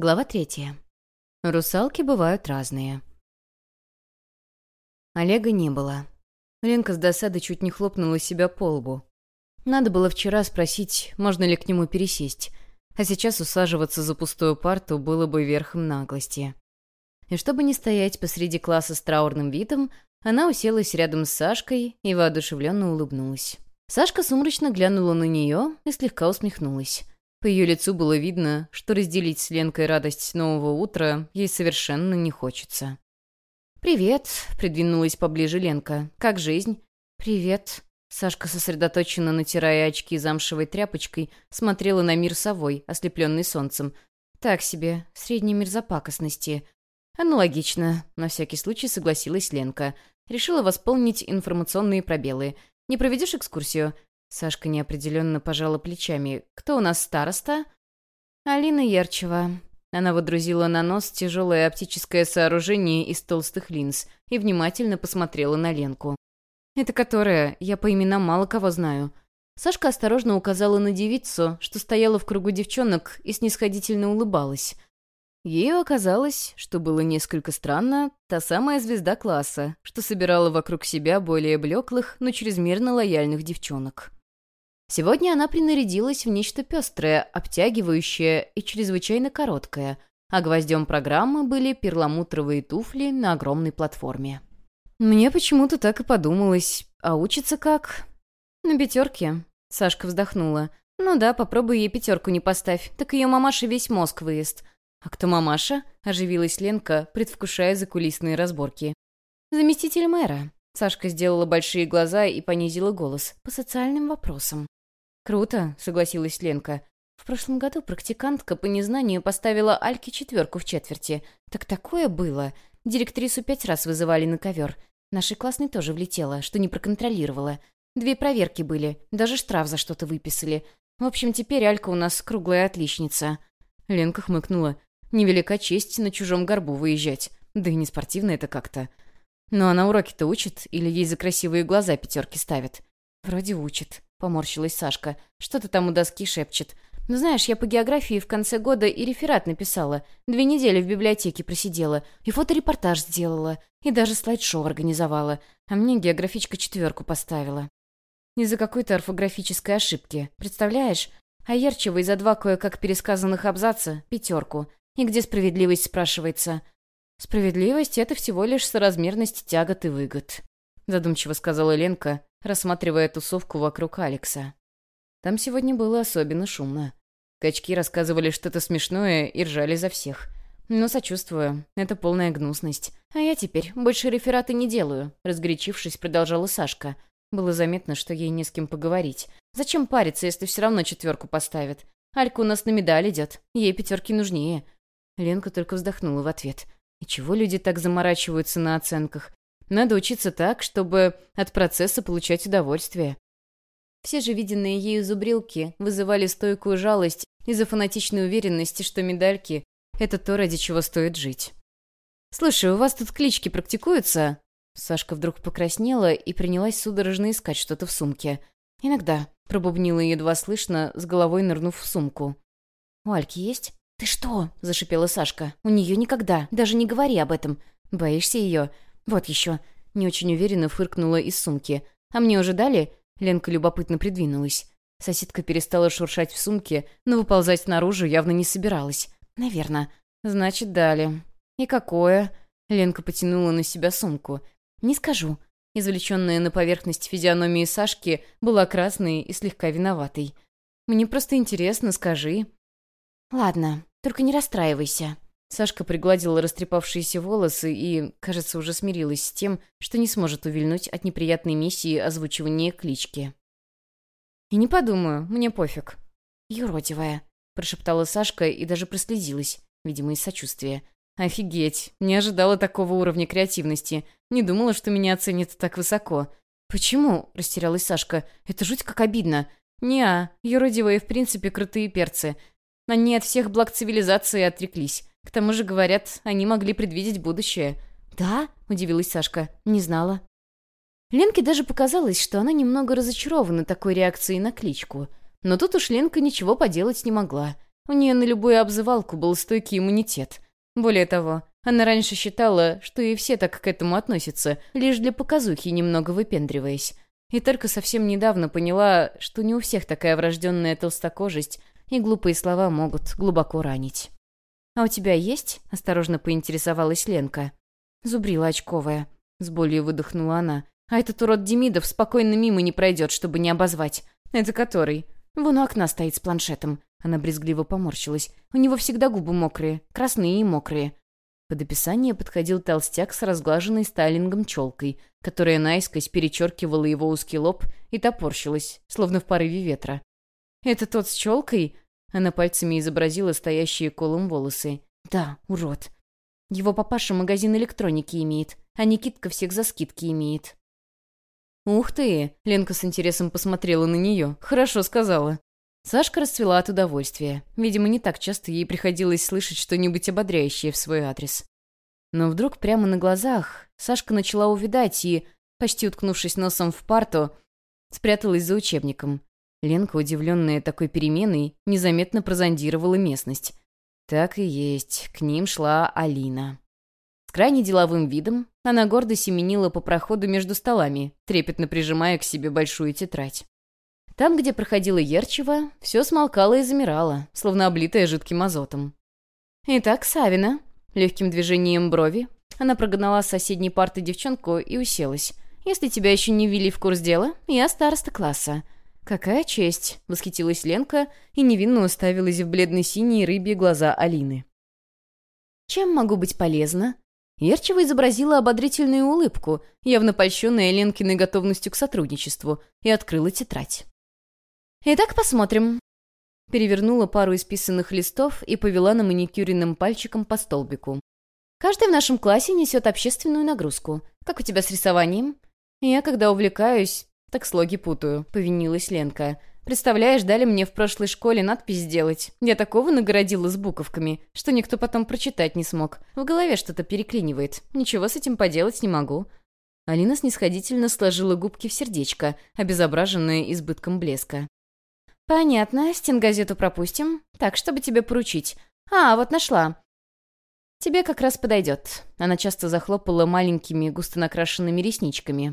Глава третья. Русалки бывают разные. Олега не было. Ленка с досады чуть не хлопнула себя по лбу. Надо было вчера спросить, можно ли к нему пересесть, а сейчас усаживаться за пустую парту было бы верхом наглости. И чтобы не стоять посреди класса с траурным видом, она уселась рядом с Сашкой и воодушевленно улыбнулась. Сашка сумрачно глянула на нее и слегка усмехнулась. По ее лицу было видно, что разделить с Ленкой радость нового утра ей совершенно не хочется. «Привет», — придвинулась поближе Ленка. «Как жизнь?» «Привет». Сашка, сосредоточенно натирая очки замшевой тряпочкой, смотрела на мир совой, ослепленный солнцем. «Так себе, средний мир запакостности». «Аналогично», — на всякий случай согласилась Ленка. Решила восполнить информационные пробелы. «Не проведешь экскурсию?» Сашка неопределенно пожала плечами. «Кто у нас староста?» «Алина Ярчева». Она водрузила на нос тяжелое оптическое сооружение из толстых линз и внимательно посмотрела на Ленку. «Это которая? Я по именам мало кого знаю». Сашка осторожно указала на девицу, что стояла в кругу девчонок и снисходительно улыбалась. Ею оказалось, что было несколько странно, та самая звезда класса, что собирала вокруг себя более блеклых, но чрезмерно лояльных девчонок. Сегодня она принарядилась в нечто пестрое, обтягивающее и чрезвычайно короткое, а гвоздем программы были перламутровые туфли на огромной платформе. «Мне почему-то так и подумалось. А учится как?» «На пятерке», — Сашка вздохнула. «Ну да, попробуй ей пятерку не поставь, так ее мамаша весь мозг выест». «А кто мамаша?» — оживилась Ленка, предвкушая закулисные разборки. «Заместитель мэра». Сашка сделала большие глаза и понизила голос. «По социальным вопросам». «Круто», — согласилась Ленка. «В прошлом году практикантка по незнанию поставила Альке четверку в четверти. Так такое было. Директрису пять раз вызывали на ковер. Нашей классной тоже влетела, что не проконтролировала. Две проверки были, даже штраф за что-то выписали. В общем, теперь Алька у нас круглая отличница». Ленка хмыкнула. «Невелика честь на чужом горбу выезжать. Да и не спортивно это как-то». «Но она уроки-то учит или ей за красивые глаза пятерки ставит?» «Вроде учит», — поморщилась Сашка. «Что-то там у доски шепчет. Ну, знаешь, я по географии в конце года и реферат написала. Две недели в библиотеке просидела. И фоторепортаж сделала. И даже слайд-шоу организовала. А мне географичка четверку поставила. Из-за какой-то орфографической ошибки. Представляешь? А Ярчева из-за два кое-как пересказанных абзаца — пятерку. И где справедливость, спрашивается? Справедливость — это всего лишь соразмерность тягот и выгод. Задумчиво сказала Ленка, рассматривая тусовку вокруг Алекса. Там сегодня было особенно шумно. Качки рассказывали что-то смешное и ржали за всех. Но сочувствую, это полная гнусность. А я теперь больше рефераты не делаю, разгорячившись, продолжала Сашка. Было заметно, что ей не с кем поговорить. Зачем париться, если все равно четверку поставят? Алька у нас на медаль идет, ей пятерки нужнее. Ленка только вздохнула в ответ. И чего люди так заморачиваются на оценках? Надо учиться так, чтобы от процесса получать удовольствие. Все же виденные ею зубрилки вызывали стойкую жалость из-за фанатичной уверенности, что медальки — это то, ради чего стоит жить. «Слушай, у вас тут клички практикуются?» Сашка вдруг покраснела и принялась судорожно искать что-то в сумке. «Иногда», — пробубнила едва слышно, с головой нырнув в сумку. «У Альки есть?» «Ты что?» — зашипела Сашка. «У нее никогда. Даже не говори об этом. Боишься ее? «Вот еще». Не очень уверенно фыркнула из сумки. «А мне уже дали?» Ленка любопытно придвинулась. Соседка перестала шуршать в сумке, но выползать наружу явно не собиралась. «Наверно. Значит, дали». «И какое?» Ленка потянула на себя сумку. «Не скажу». Извлеченная на поверхность физиономии Сашки была красной и слегка виноватой. «Мне просто интересно, скажи». «Ладно, только не расстраивайся», Сашка пригладила растрепавшиеся волосы и, кажется, уже смирилась с тем, что не сможет увильнуть от неприятной миссии озвучивания клички. «И не подумаю, мне пофиг». «Юродивая», — прошептала Сашка и даже прослезилась, видимо, из сочувствия. «Офигеть, не ожидала такого уровня креативности. Не думала, что меня оценят так высоко». «Почему?» — растерялась Сашка. «Это жуть как обидно». «Не-а, юродивые в принципе крутые перцы. Они от всех благ цивилизации отреклись. К тому же, говорят, они могли предвидеть будущее. «Да?» — удивилась Сашка. «Не знала». Ленке даже показалось, что она немного разочарована такой реакцией на кличку. Но тут уж Ленка ничего поделать не могла. У нее на любую обзывалку был стойкий иммунитет. Более того, она раньше считала, что и все так к этому относятся, лишь для показухи немного выпендриваясь. И только совсем недавно поняла, что не у всех такая врожденная толстокожесть, и глупые слова могут глубоко ранить. «А у тебя есть?» — осторожно поинтересовалась Ленка. Зубрила очковая. С болью выдохнула она. «А этот урод Демидов спокойно мимо не пройдет, чтобы не обозвать. Это который? Вон у окна стоит с планшетом». Она брезгливо поморщилась. «У него всегда губы мокрые, красные и мокрые. Под описание подходил толстяк с разглаженной стайлингом челкой, которая наискось перечеркивала его узкий лоб и топорщилась, словно в порыве ветра. «Это тот с челкой?» Она пальцами изобразила стоящие колом волосы. «Да, урод. Его папаша магазин электроники имеет, а Никитка всех за скидки имеет». «Ух ты!» — Ленка с интересом посмотрела на нее. «Хорошо сказала». Сашка расцвела от удовольствия. Видимо, не так часто ей приходилось слышать что-нибудь ободряющее в свой адрес. Но вдруг прямо на глазах Сашка начала увидать и, почти уткнувшись носом в парту, спряталась за учебником. Ленка, удивленная такой переменой, незаметно прозондировала местность. Так и есть, к ним шла Алина. С крайне деловым видом она гордо семенила по проходу между столами, трепетно прижимая к себе большую тетрадь. Там, где проходила Ерчева, все смолкало и замирало, словно облитое жидким азотом. «Итак, Савина», легким движением брови, она прогнала с соседней парты девчонку и уселась. «Если тебя еще не ввели в курс дела, я староста класса». «Какая честь!» — восхитилась Ленка и невинно уставилась в бледно-синие рыбьи глаза Алины. «Чем могу быть полезна?» Ерчева изобразила ободрительную улыбку, явно польщенная Ленкиной готовностью к сотрудничеству, и открыла тетрадь. «Итак, посмотрим». Перевернула пару исписанных листов и повела на маникюренным пальчиком по столбику. «Каждый в нашем классе несет общественную нагрузку. Как у тебя с рисованием?» «Я, когда увлекаюсь, так слоги путаю», — повинилась Ленка. «Представляешь, дали мне в прошлой школе надпись сделать. Я такого нагородила с буковками, что никто потом прочитать не смог. В голове что-то переклинивает. Ничего с этим поделать не могу». Алина снисходительно сложила губки в сердечко, обезображенное избытком блеска. «Понятно, стенгазету пропустим. Так, чтобы тебе поручить. А, вот нашла. Тебе как раз подойдет». Она часто захлопала маленькими густо накрашенными ресничками.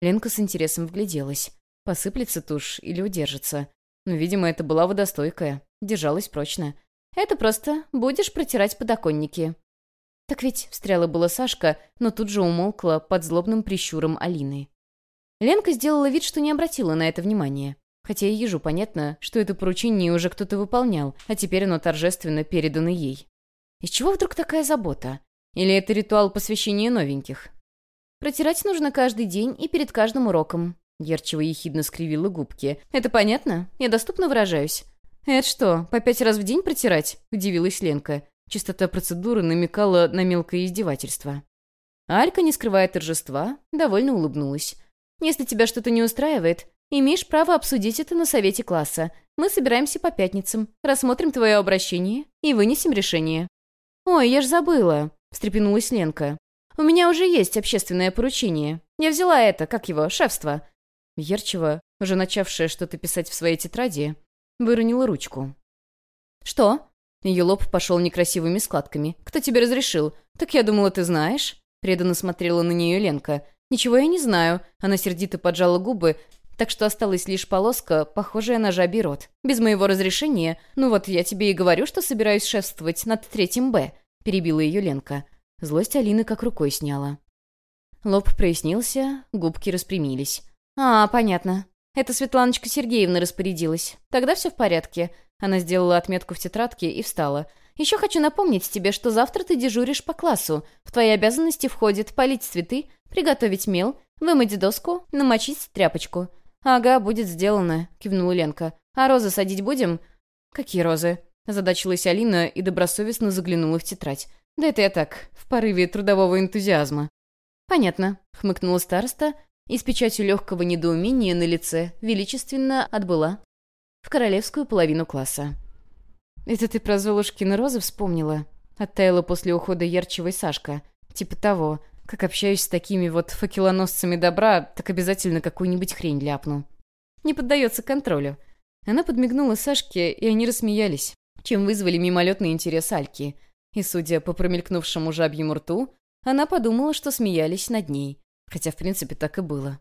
Ленка с интересом вгляделась. Посыплется тушь или удержится. Но, видимо, это была водостойкая. Держалась прочно. «Это просто будешь протирать подоконники». «Так ведь», — встряла была Сашка, но тут же умолкла под злобным прищуром Алины. Ленка сделала вид, что не обратила на это внимания. Хотя и ежу понятно, что это поручение уже кто-то выполнял, а теперь оно торжественно передано ей. Из чего вдруг такая забота? Или это ритуал посвящения новеньких? Протирать нужно каждый день и перед каждым уроком. Герчева ехидно скривила губки. «Это понятно? Я доступно выражаюсь?» «Это что, по пять раз в день протирать?» — удивилась Ленка. Чистота процедуры намекала на мелкое издевательство. Алька, не скрывая торжества, довольно улыбнулась. «Если тебя что-то не устраивает, Имеешь право обсудить это на совете класса. Мы собираемся по пятницам, рассмотрим твое обращение и вынесем решение». «Ой, я ж забыла», — встрепенулась Ленка. «У меня уже есть общественное поручение. Я взяла это, как его, шефство». Ерчева, уже начавшая что-то писать в своей тетради, выронила ручку. «Что?» Ее лоб пошел некрасивыми складками. «Кто тебе разрешил? Так я думала, ты знаешь?» Преданно смотрела на нее Ленка. «Ничего я не знаю». Она сердито поджала губы так что осталась лишь полоска, похожая на жабий рот. Без моего разрешения, ну вот я тебе и говорю, что собираюсь шефствовать над третьим «Б», — перебила ее Ленка. Злость Алины как рукой сняла. Лоб прояснился, губки распрямились. «А, понятно. Это Светланочка Сергеевна распорядилась. Тогда все в порядке». Она сделала отметку в тетрадке и встала. «Еще хочу напомнить тебе, что завтра ты дежуришь по классу. В твои обязанности входит полить цветы, приготовить мел, вымыть доску, намочить тряпочку. «Ага, будет сделано», — кивнула Ленка. «А розы садить будем?» «Какие розы?» — задачилась Алина и добросовестно заглянула в тетрадь. «Да это я так, в порыве трудового энтузиазма». «Понятно», — хмыкнула староста и с печатью легкого недоумения на лице величественно отбыла в королевскую половину класса. «Это ты про Золушкины розы вспомнила?» Оттаяла после ухода ярчевой Сашка. «Типа того. Как общаюсь с такими вот факелоносцами добра, так обязательно какую-нибудь хрень ляпну. Не поддается контролю. Она подмигнула Сашке, и они рассмеялись. чем вызвали мимолетный интерес Альки. И, судя по промелькнувшему жабьему рту, она подумала, что смеялись над ней. Хотя, в принципе, так и было.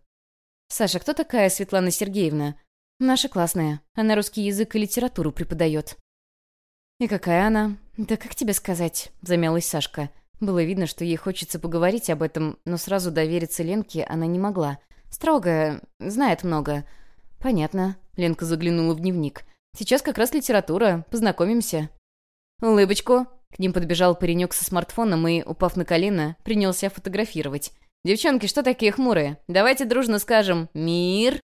«Саша, кто такая Светлана Сергеевна?» «Наша классная. Она русский язык и литературу преподает». «И какая она?» «Да как тебе сказать?» — замялась Сашка. Было видно, что ей хочется поговорить об этом, но сразу довериться Ленке она не могла. Строгая, знает много. «Понятно», — Ленка заглянула в дневник. «Сейчас как раз литература. Познакомимся». «Улыбочку!» К ним подбежал паренек со смартфоном и, упав на колено, принялся фотографировать. «Девчонки, что такие хмурые? Давайте дружно скажем «Мир!»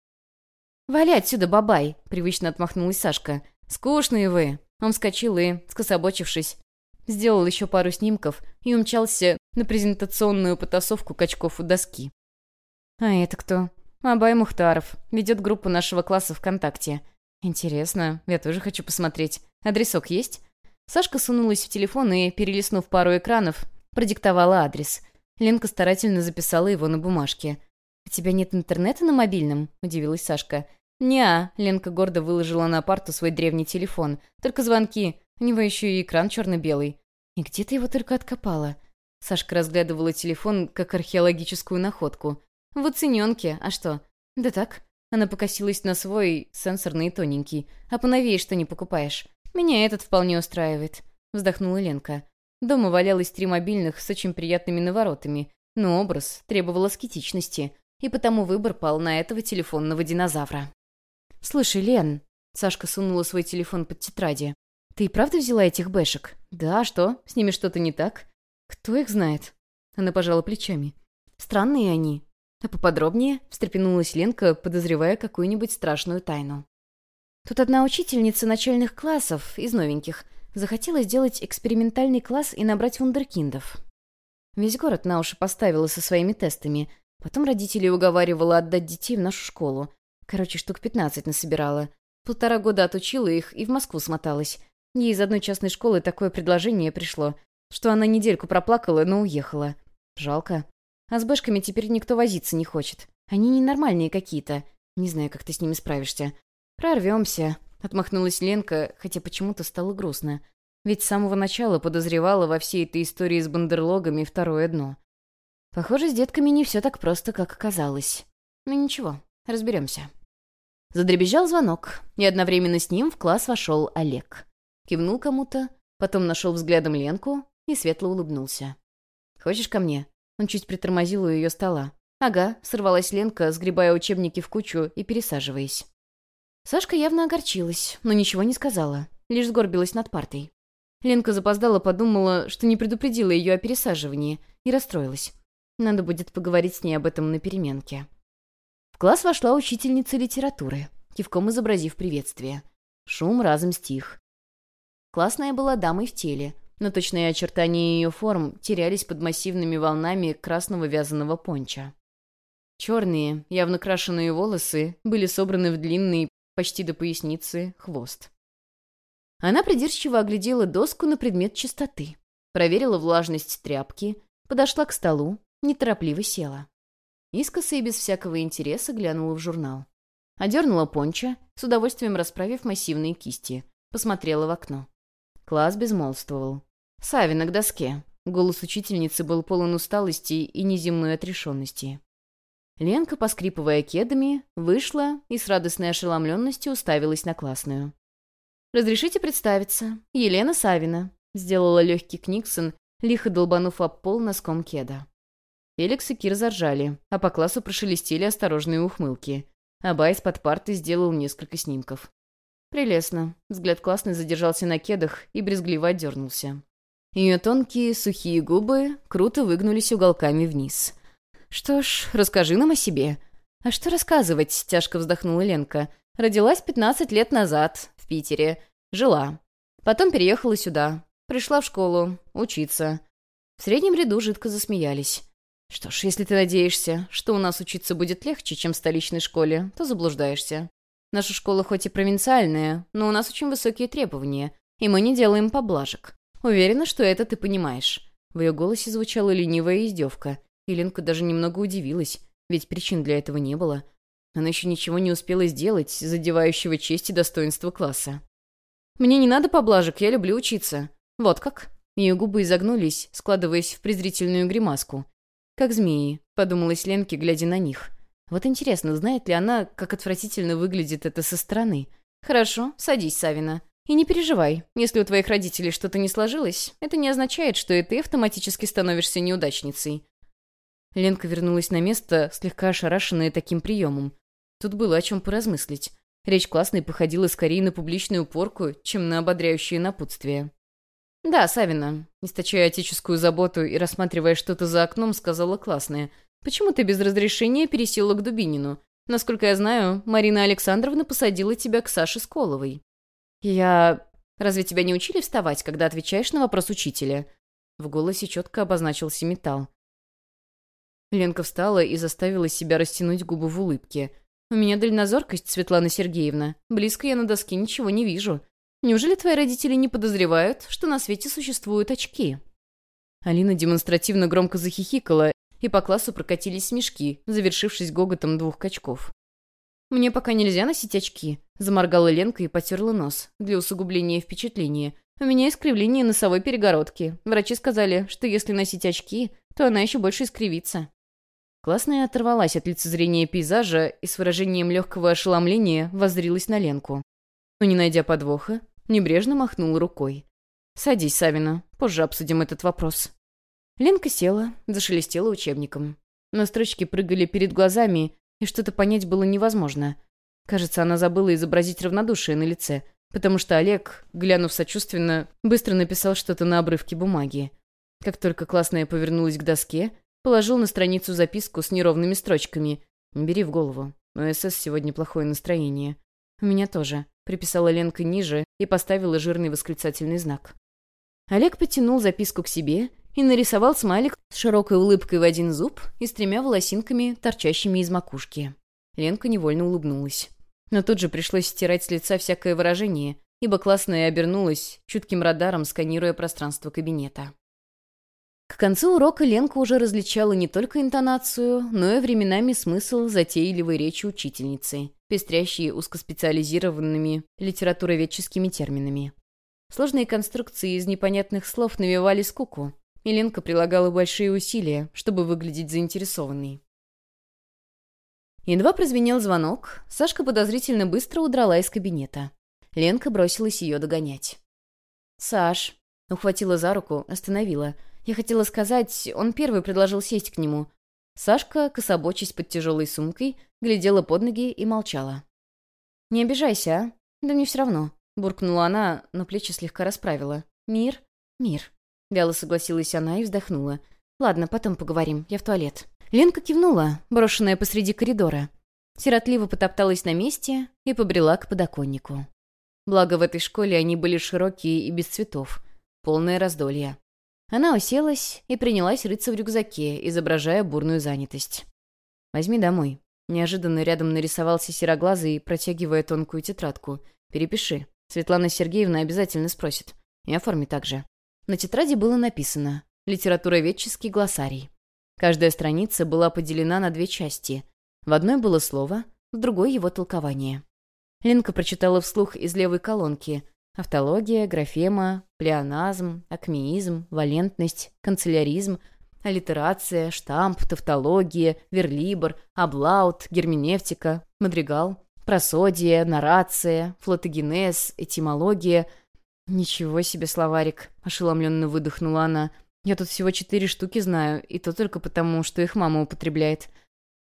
«Вали отсюда, бабай!» — привычно отмахнулась Сашка. «Скучные вы!» Он вскочил и, скособочившись, сделал еще пару снимков и умчался на презентационную потасовку качков у доски. «А это кто?» «Абай Мухтаров. Ведет группу нашего класса ВКонтакте. Интересно, я тоже хочу посмотреть. Адресок есть?» Сашка сунулась в телефон и, перелистнув пару экранов, продиктовала адрес. Ленка старательно записала его на бумажке. «У тебя нет интернета на мобильном?» – удивилась Сашка. «Не-а», Ленка гордо выложила на парту свой древний телефон. «Только звонки. У него еще и экран черно-белый. И где ты его только откопала?» Сашка разглядывала телефон как археологическую находку. «В оцененке. А что?» «Да так». Она покосилась на свой, сенсорный и тоненький. «А поновее что не покупаешь?» «Меня этот вполне устраивает», — вздохнула Ленка. Дома валялось три мобильных с очень приятными наворотами, но образ требовал аскетичности, и потому выбор пал на этого телефонного динозавра. «Слушай, Лен...» — Сашка сунула свой телефон под тетради. «Ты и правда взяла этих бэшек?» «Да, что? С ними что-то не так?» «Кто их знает?» Она пожала плечами. «Странные они». «А поподробнее?» — встрепенулась Ленка, подозревая какую-нибудь страшную тайну. Тут одна учительница начальных классов, из новеньких, захотела сделать экспериментальный класс и набрать вундеркиндов. Весь город на уши поставила со своими тестами. Потом родителей уговаривала отдать детей в нашу школу. Короче, штук пятнадцать насобирала. Полтора года отучила их и в Москву смоталась. Ей из одной частной школы такое предложение пришло, что она недельку проплакала, но уехала. Жалко. А с бэшками теперь никто возиться не хочет. Они ненормальные какие-то. Не знаю, как ты с ними справишься. «Прорвемся», — отмахнулась Ленка, хотя почему-то стало грустно. Ведь с самого начала подозревала во всей этой истории с бандерлогами второе дно. Похоже, с детками не все так просто, как оказалось. Ну ничего, разберемся. Задребезжал звонок, и одновременно с ним в класс вошел Олег. Кивнул кому-то, потом нашел взглядом Ленку и светло улыбнулся. «Хочешь ко мне?» Он чуть притормозил у ее стола. «Ага», — сорвалась Ленка, сгребая учебники в кучу и пересаживаясь. Сашка явно огорчилась, но ничего не сказала, лишь сгорбилась над партой. Ленка запоздала, подумала, что не предупредила ее о пересаживании, и расстроилась. Надо будет поговорить с ней об этом на переменке. В класс вошла учительница литературы, кивком изобразив приветствие. Шум разом стих. Классная была дамой в теле, но точные очертания ее форм терялись под массивными волнами красного вязаного понча. Черные, явно крашеные волосы были собраны в длинный, почти до поясницы, хвост. Она придирчиво оглядела доску на предмет чистоты, проверила влажность тряпки, подошла к столу, неторопливо села. Искоса и без всякого интереса глянула в журнал. Одернула понча, с удовольствием расправив массивные кисти, посмотрела в окно. Класс безмолвствовал. Савина к доске. Голос учительницы был полон усталости и неземной отрешенности. Ленка, поскрипывая кедами, вышла и с радостной ошеломленностью уставилась на классную. «Разрешите представиться. Елена Савина», — сделала легкий Книксон, лихо долбанув об пол носком кеда. Феликс и Кир заржали, а по классу прошелестели осторожные ухмылки. Абай под парты сделал несколько снимков. Прелестно. Взгляд классный задержался на кедах и брезгливо отдернулся. Ее тонкие, сухие губы круто выгнулись уголками вниз — «Что ж, расскажи нам о себе». «А что рассказывать?» — тяжко вздохнула Ленка. «Родилась пятнадцать лет назад, в Питере. Жила. Потом переехала сюда. Пришла в школу. Учиться». В среднем ряду жидко засмеялись. «Что ж, если ты надеешься, что у нас учиться будет легче, чем в столичной школе, то заблуждаешься. Наша школа хоть и провинциальная, но у нас очень высокие требования, и мы не делаем поблажек. Уверена, что это ты понимаешь». В ее голосе звучала ленивая издевка, Еленка даже немного удивилась, ведь причин для этого не было. Она еще ничего не успела сделать, задевающего честь и достоинство класса. Мне не надо поблажек, я люблю учиться. Вот как?» Ее губы изогнулись, складываясь в презрительную гримаску. «Как змеи», — подумалась Ленке, глядя на них. «Вот интересно, знает ли она, как отвратительно выглядит это со стороны?» «Хорошо, садись, Савина. И не переживай, если у твоих родителей что-то не сложилось, это не означает, что и ты автоматически становишься неудачницей». Ленка вернулась на место, слегка ошарашенная таким приемом. Тут было о чем поразмыслить. Речь классной походила скорее на публичную порку, чем на ободряющее напутствие. «Да, Савина», — источая отеческую заботу и рассматривая что-то за окном, сказала классная. «Почему ты без разрешения пересела к Дубинину? Насколько я знаю, Марина Александровна посадила тебя к Саше Сколовой». «Я... Разве тебя не учили вставать, когда отвечаешь на вопрос учителя?» В голосе четко обозначился металл. Ленка встала и заставила себя растянуть губы в улыбке. «У меня дальнозоркость, Светлана Сергеевна. Близко я на доске ничего не вижу. Неужели твои родители не подозревают, что на свете существуют очки?» Алина демонстративно громко захихикала, и по классу прокатились смешки, завершившись гоготом двух качков. «Мне пока нельзя носить очки», — заморгала Ленка и потерла нос, для усугубления впечатления. «У меня искривление носовой перегородки. Врачи сказали, что если носить очки, то она еще больше искривится». Классная оторвалась от лицезрения пейзажа и с выражением легкого ошеломления воззрилась на Ленку. Но, не найдя подвоха, небрежно махнула рукой. «Садись, Савина, позже обсудим этот вопрос». Ленка села, зашелестела учебником. Но строчки прыгали перед глазами, и что-то понять было невозможно. Кажется, она забыла изобразить равнодушие на лице, потому что Олег, глянув сочувственно, быстро написал что-то на обрывке бумаги. Как только классная повернулась к доске, положил на страницу записку с неровными строчками. «Не бери в голову. У СС сегодня плохое настроение». «У меня тоже», — приписала Ленка ниже и поставила жирный восклицательный знак. Олег потянул записку к себе и нарисовал смайлик с широкой улыбкой в один зуб и с тремя волосинками, торчащими из макушки. Ленка невольно улыбнулась. Но тут же пришлось стирать с лица всякое выражение, ибо классная обернулась, чутким радаром сканируя пространство кабинета. К концу урока Ленка уже различала не только интонацию, но и временами смысл затейливой речи учительницы, пестрящие узкоспециализированными литературоведческими терминами. Сложные конструкции из непонятных слов навевали скуку, Еленка прилагала большие усилия, чтобы выглядеть заинтересованной. Едва прозвенел звонок, Сашка подозрительно быстро удрала из кабинета. Ленка бросилась ее догонять. «Саш», — ухватила за руку, остановила. «Я хотела сказать, он первый предложил сесть к нему». Сашка, кособочись под тяжелой сумкой, глядела под ноги и молчала. «Не обижайся, а? Да мне все равно», — буркнула она, но плечи слегка расправила. «Мир? Мир». Вяло согласилась она и вздохнула. «Ладно, потом поговорим. Я в туалет». Ленка кивнула, брошенная посреди коридора. Сиротливо потопталась на месте и побрела к подоконнику. Благо, в этой школе они были широкие и без цветов. Полное раздолье. Она уселась и принялась рыться в рюкзаке, изображая бурную занятость. «Возьми домой». Неожиданно рядом нарисовался сероглазый, протягивая тонкую тетрадку. «Перепиши. Светлана Сергеевна обязательно спросит. И оформи также». На тетради было написано «Литературоведческий глоссарий». Каждая страница была поделена на две части. В одной было слово, в другой его толкование. Ленка прочитала вслух из левой колонки автология, графема, плеоназм, акмеизм, валентность, канцеляризм, аллитерация, штамп, тавтология, верлибр, облаут, герменевтика, мадригал, просодия, нарация, флотогенез, этимология — «Ничего себе словарик», — ошеломленно выдохнула она. «Я тут всего четыре штуки знаю, и то только потому, что их мама употребляет.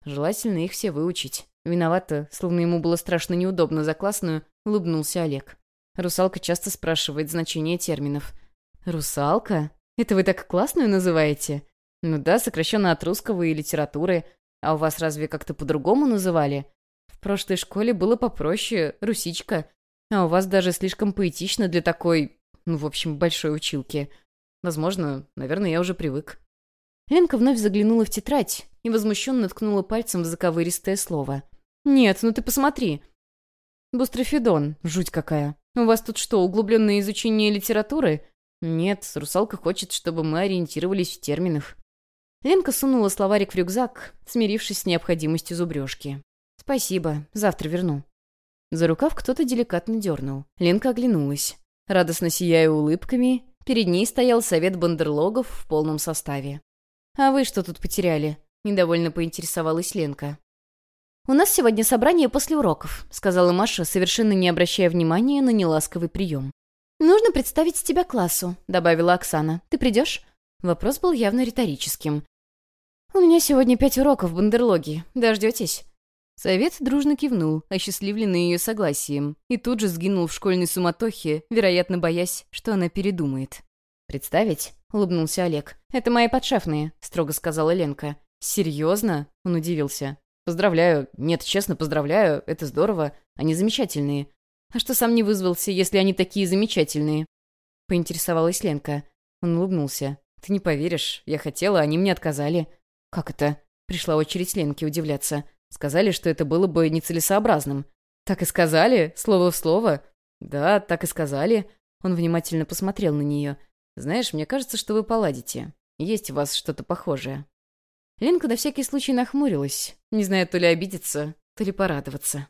Желательно их все выучить». Виновата, словно ему было страшно неудобно за классную, улыбнулся Олег. Русалка часто спрашивает значение терминов. «Русалка? Это вы так классную называете?» «Ну да, сокращенно от русского и литературы. А у вас разве как-то по-другому называли?» «В прошлой школе было попроще, русичка. А у вас даже слишком поэтично для такой, ну, в общем, большой училки. Возможно, наверное, я уже привык». Ленка вновь заглянула в тетрадь и возмущенно ткнула пальцем в заковыристое слово. «Нет, ну ты посмотри!» «Бустрофидон, жуть какая. У вас тут что, углубленное изучение литературы?» «Нет, русалка хочет, чтобы мы ориентировались в терминах». Ленка сунула словарик в рюкзак, смирившись с необходимостью зубрежки. «Спасибо, завтра верну». За рукав кто-то деликатно дернул. Ленка оглянулась. Радостно сияя улыбками, перед ней стоял совет бандерлогов в полном составе. «А вы что тут потеряли?» — недовольно поинтересовалась Ленка. «У нас сегодня собрание после уроков», — сказала Маша, совершенно не обращая внимания на неласковый прием. «Нужно представить тебя классу», — добавила Оксана. «Ты придешь?» Вопрос был явно риторическим. «У меня сегодня пять уроков бандерлоги. Дождетесь?» Совет дружно кивнул, осчастливленный ее согласием, и тут же сгинул в школьной суматохе, вероятно, боясь, что она передумает. «Представить?» — улыбнулся Олег. «Это мои подшефные», — строго сказала Ленка. «Серьезно?» — он удивился. «Поздравляю. Нет, честно, поздравляю. Это здорово. Они замечательные. А что сам не вызвался, если они такие замечательные?» Поинтересовалась Ленка. Он улыбнулся. «Ты не поверишь. Я хотела, они мне отказали». «Как это?» Пришла очередь Ленке удивляться. Сказали, что это было бы нецелесообразным. «Так и сказали? Слово в слово?» «Да, так и сказали». Он внимательно посмотрел на нее. «Знаешь, мне кажется, что вы поладите. Есть у вас что-то похожее». Ленка на всякий случай нахмурилась, не зная то ли обидеться, то ли порадоваться.